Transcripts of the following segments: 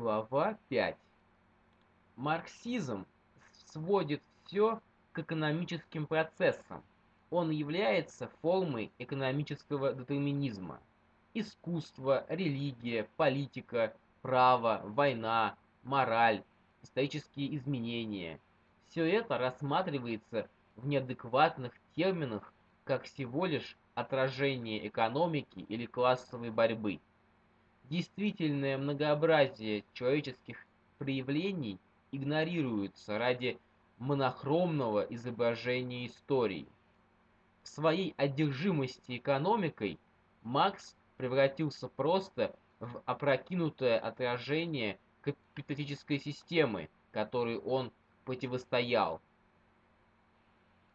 Глава 5. Марксизм сводит все к экономическим процессам. Он является формой экономического детерминизма. Искусство, религия, политика, право, война, мораль, исторические изменения – все это рассматривается в неадекватных терминах как всего лишь отражение экономики или классовой борьбы. Действительное многообразие человеческих проявлений игнорируется ради монохромного изображения истории. В своей одержимости экономикой Макс превратился просто в опрокинутое отражение капиталистической системы, которой он противостоял.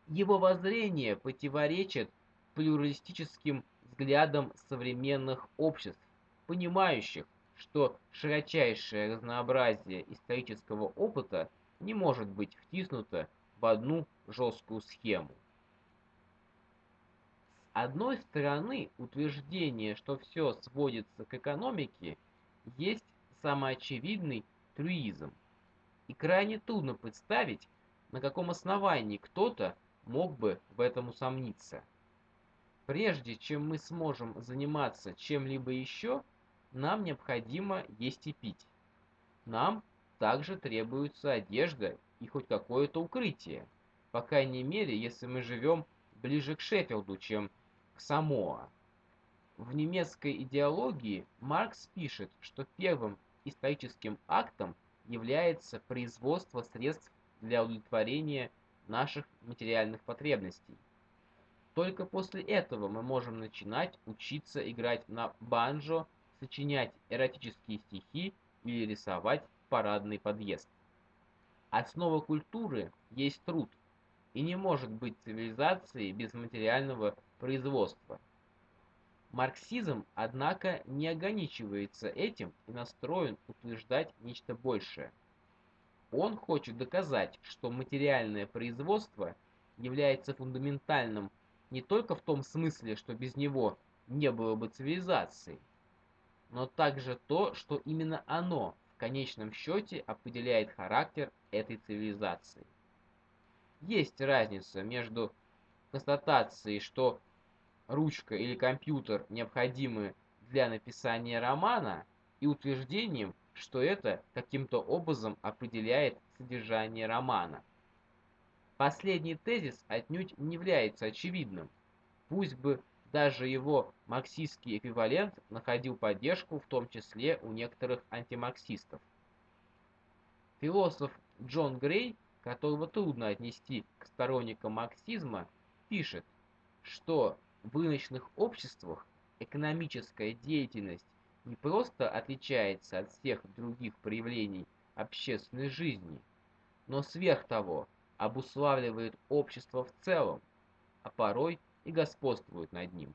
Его воззрение противоречит плюралистическим взглядам современных обществ, понимающих, что широчайшее разнообразие исторического опыта не может быть втиснуто в одну жесткую схему. С одной стороны, утверждение, что все сводится к экономике, есть самоочевидный трюизм. И крайне трудно представить, на каком основании кто-то мог бы в этом усомниться. Прежде чем мы сможем заниматься чем-либо еще, нам необходимо есть и пить. Нам также требуется одежда и хоть какое-то укрытие. По крайней мере, если мы живем ближе к Шеффилду, чем к Самоа. В немецкой идеологии Маркс пишет, что первым историческим актом является производство средств для удовлетворения наших материальных потребностей. Только после этого мы можем начинать учиться играть на банджо, сочинять эротические стихи или рисовать парадный подъезд. Основа культуры есть труд, и не может быть цивилизации без материального производства. Марксизм, однако, не ограничивается этим и настроен утверждать нечто большее. Он хочет доказать, что материальное производство является фундаментальным не только в том смысле, что без него не было бы цивилизации, но также то, что именно оно в конечном счете определяет характер этой цивилизации. Есть разница между констатацией, что ручка или компьютер необходимы для написания романа, и утверждением, что это каким-то образом определяет содержание романа. Последний тезис отнюдь не является очевидным. Пусть бы даже его марксистский эквивалент находил поддержку в том числе у некоторых антимарксистов. Философ Джон Грей, которого трудно отнести к сторонникам марксизма, пишет, что в рыночных обществах экономическая деятельность не просто отличается от всех других проявлений общественной жизни, но сверх того обуславливает общество в целом, а порой и господствует над ним.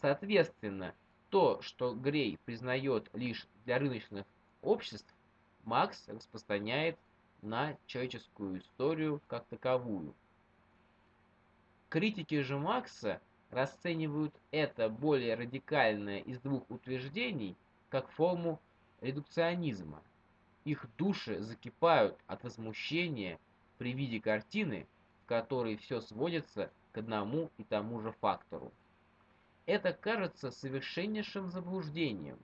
Соответственно, то, что Грей признает лишь для рыночных обществ, Макс распространяет на человеческую историю как таковую. Критики же Макса расценивают это более радикальное из двух утверждений как форму редукционизма. Их души закипают от возмущения при виде картины, в которой все сводится к одному и тому же фактору. Это кажется совершеннейшим заблуждением.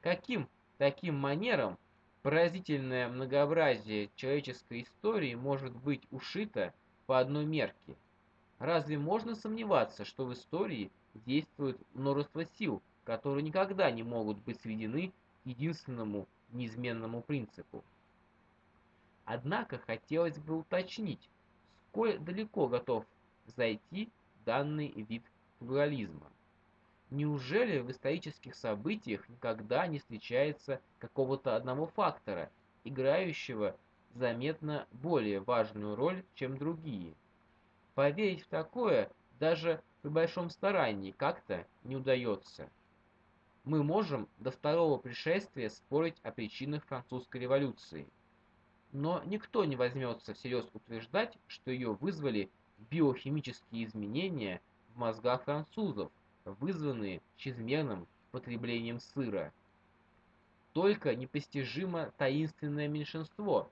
Каким таким манером поразительное многообразие человеческой истории может быть ушито по одной мерке? Разве можно сомневаться, что в истории действует множество сил, которые никогда не могут быть сведены к единственному неизменному принципу? Однако хотелось бы уточнить, сколь далеко готов зайти данный вид плурализма. Неужели в исторических событиях никогда не встречается какого-то одного фактора, играющего заметно более важную роль, чем другие? Поверить в такое даже при большом старании как-то не удается. Мы можем до второго пришествия спорить о причинах французской революции, но никто не возьмется всерьез утверждать, что ее вызвали биохимические изменения в мозгах французов, вызванные чрезмерным потреблением сыра. только непостижимо таинственное меньшинство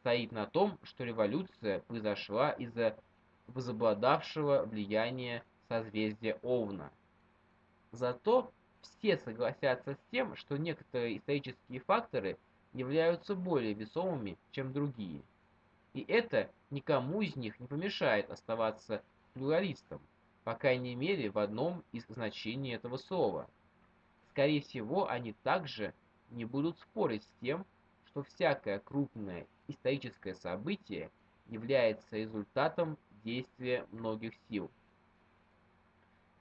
стоит на том, что революция произошла из-за возобладавшего влияния созвездия Овна. Зато все согласятся с тем, что некоторые исторические факторы являются более весомыми, чем другие. И это никому из них не помешает оставаться плюралистом, по крайней мере в одном из значений этого слова. Скорее всего, они также не будут спорить с тем, что всякое крупное историческое событие является результатом действия многих сил.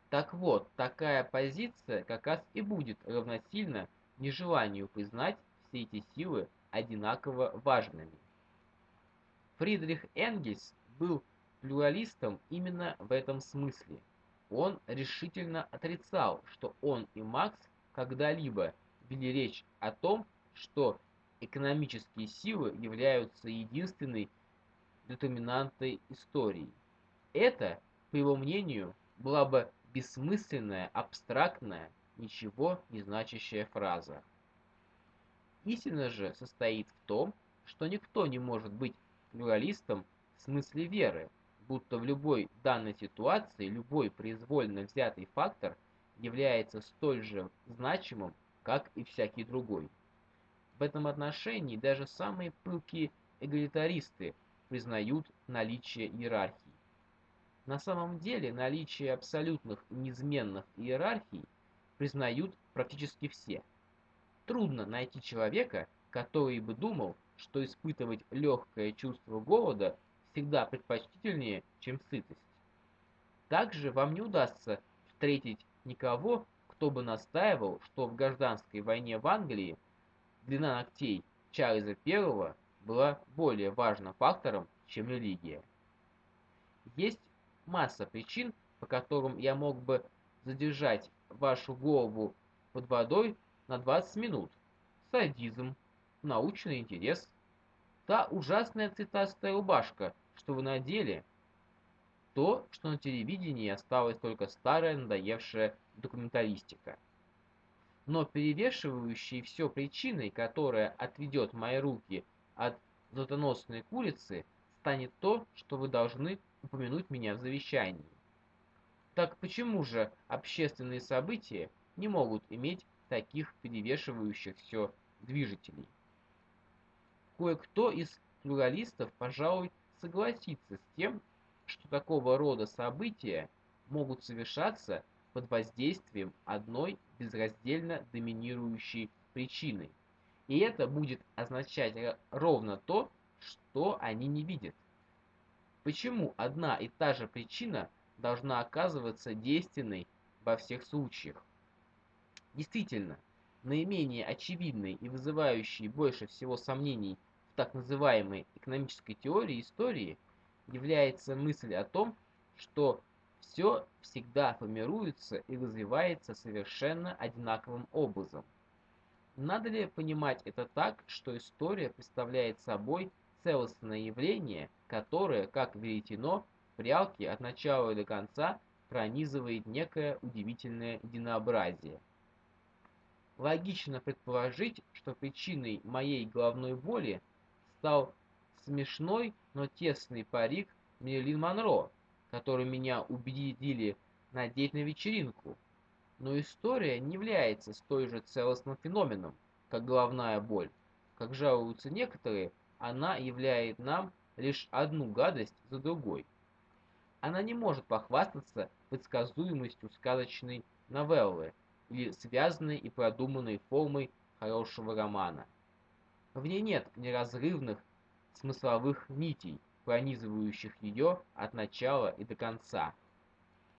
Так вот, такая позиция как раз и будет равносильна нежеланию признать все эти силы одинаково важными. Фридрих Энгельс был плюралистом именно в этом смысле. Он решительно отрицал, что он и Макс когда-либо вели речь о том, что экономические силы являются единственной детерминантой истории. Это, по его мнению, была бы бессмысленная, абстрактная, ничего не значащая фраза. Истина же состоит в том, что никто не может быть плюралистом в смысле веры, будто в любой данной ситуации любой произвольно взятый фактор является столь же значимым, как и всякий другой. В этом отношении даже самые пылкие эгалитаристы признают наличие иерархии. На самом деле наличие абсолютных неизменных иерархий признают практически все. Трудно найти человека, который бы думал, что испытывать легкое чувство голода всегда предпочтительнее, чем сытость. Также вам не удастся встретить никого, кто бы настаивал, что в гражданской войне в Англии длина ногтей Чарльза I была более важным фактором, чем религия. Есть масса причин, по которым я мог бы задержать вашу голову под водой на 20 минут. Садизм, научный интерес, та ужасная цветастая рубашка, что вы надели, то, что на телевидении осталась только старая надоевшая документалистика. Но перевешивающей все причиной, которая отведет мои руки от золотоносной курицы, станет то, что вы должны упомянуть меня в завещании. Так почему же общественные события не могут иметь таких перевешивающих все движителей? Кое-кто из плюралистов, пожалуй, согласится с тем, что такого рода события могут совершаться под воздействием одной безраздельно доминирующей причины. И это будет означать ровно то, что они не видят. Почему одна и та же причина должна оказываться действенной во всех случаях? Действительно, наименее очевидной и вызывающей больше всего сомнений в так называемой экономической теории истории является мысль о том, что все всегда формируется и развивается совершенно одинаковым образом. Надо ли понимать это так, что история представляет собой целостное явление, которое, как веретено, прялки от начала до конца пронизывает некое удивительное единообразие. Логично предположить, что причиной моей головной боли стал смешной, но тесный парик Мерлин Монро, который меня убедили надеть на вечеринку. Но история не является столь же целостным феноменом, как головная боль. Как жалуются некоторые, она являет нам лишь одну гадость за другой. Она не может похвастаться предсказуемостью сказочной новеллы или связанной и продуманной формой хорошего романа. В ней нет неразрывных смысловых нитей, пронизывающих ее от начала и до конца –